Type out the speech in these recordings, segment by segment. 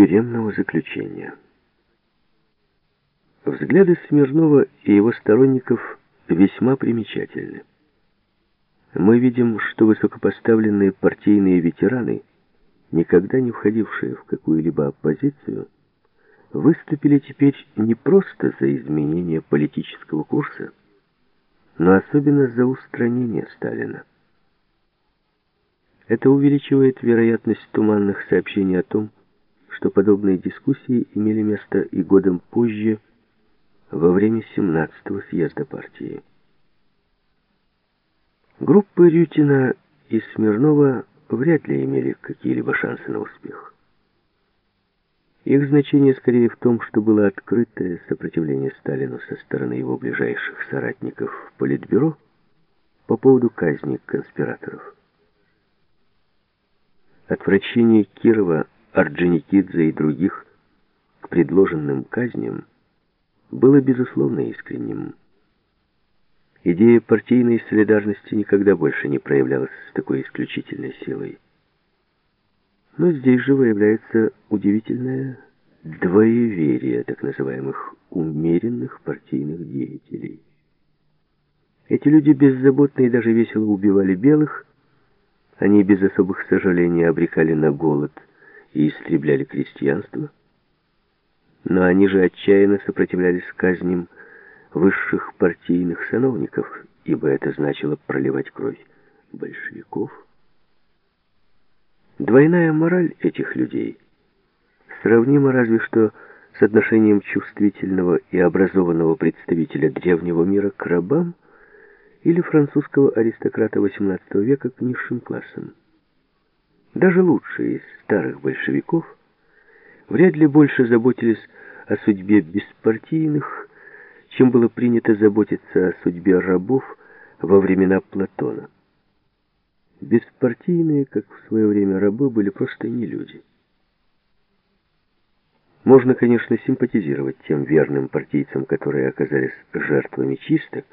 тюремного заключения. Взгляды Смирнова и его сторонников весьма примечательны. Мы видим, что высокопоставленные партийные ветераны, никогда не входившие в какую-либо оппозицию, выступили теперь не просто за изменение политического курса, но особенно за устранение Сталина. Это увеличивает вероятность туманных сообщений о том, что подобные дискуссии имели место и годом позже, во время 17-го съезда партии. Группы Рютина и Смирнова вряд ли имели какие-либо шансы на успех. Их значение скорее в том, что было открытое сопротивление Сталину со стороны его ближайших соратников в Политбюро по поводу казни конспираторов. Отвращение Кирова, Орджоникидзе и других к предложенным казням было безусловно искренним. Идея партийной солидарности никогда больше не проявлялась с такой исключительной силой. Но здесь же выявляется удивительное двоеверие так называемых умеренных партийных деятелей. Эти люди беззаботно и даже весело убивали белых, они без особых сожалений обрекали на голод и истребляли крестьянство. Но они же отчаянно сопротивлялись казням высших партийных сановников, ибо это значило проливать кровь большевиков. Двойная мораль этих людей сравнима разве что с отношением чувствительного и образованного представителя древнего мира к рабам или французского аристократа XVIII века к низшим классам. Даже лучшие из старых большевиков вряд ли больше заботились о судьбе беспартийных, чем было принято заботиться о судьбе рабов во времена Платона. Беспартийные, как в свое время рабы, были просто не люди. Можно, конечно, симпатизировать тем верным партийцам, которые оказались жертвами чисток,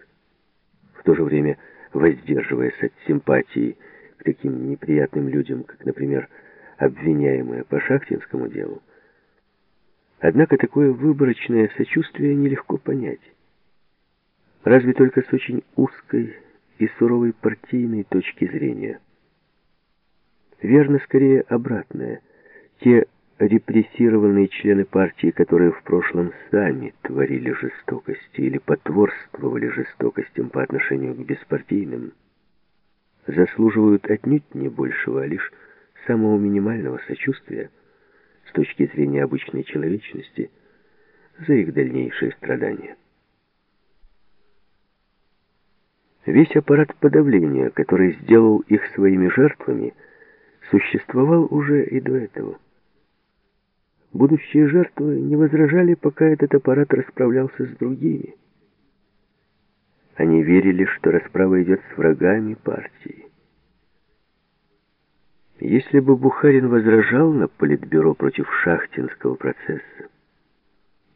то же время воздерживаясь от симпатии таким неприятным людям, как, например, обвиняемые по шахтинскому делу. Однако такое выборочное сочувствие нелегко понять. Разве только с очень узкой и суровой партийной точки зрения. Верно скорее обратное. Те репрессированные члены партии, которые в прошлом сами творили жестокости или потворствовали жестокостям по отношению к беспартийным, заслуживают отнюдь не большего, а лишь самого минимального сочувствия с точки зрения обычной человечности за их дальнейшие страдания. Весь аппарат подавления, который сделал их своими жертвами, существовал уже и до этого. Будущие жертвы не возражали, пока этот аппарат расправлялся с другими. Они верили, что расправа идет с врагами партии. Если бы Бухарин возражал на политбюро против шахтинского процесса,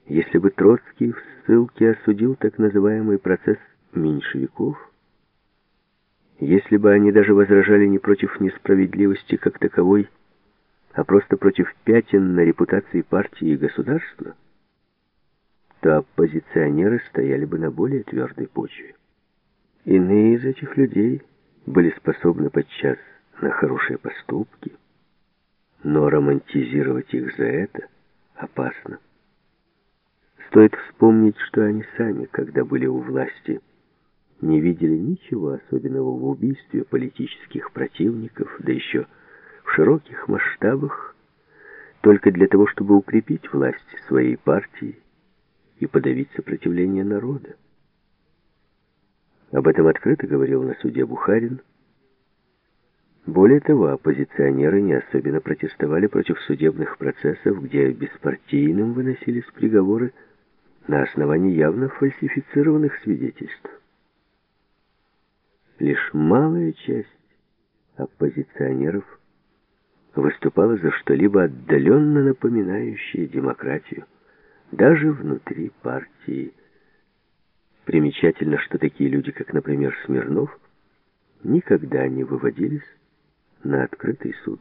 если бы Троцкий в ссылке осудил так называемый процесс меньшевиков, если бы они даже возражали не против несправедливости как таковой, а просто против пятен на репутации партии и государства, то оппозиционеры стояли бы на более твердой почве. Иные из этих людей были способны подчас на хорошие поступки, но романтизировать их за это опасно. Стоит вспомнить, что они сами, когда были у власти, не видели ничего особенного в убийстве политических противников, да еще в широких масштабах только для того, чтобы укрепить власть своей партии и подавить сопротивление народа. Об этом открыто говорил на суде Бухарин. Более того, оппозиционеры не особенно протестовали против судебных процессов, где беспартийным выносились приговоры на основании явно фальсифицированных свидетельств. Лишь малая часть оппозиционеров – выступала за что-либо отдаленно напоминающее демократию, даже внутри партии. Примечательно, что такие люди, как, например, Смирнов, никогда не выводились на открытый суд.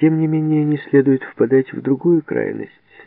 Тем не менее, не следует впадать в другую крайность.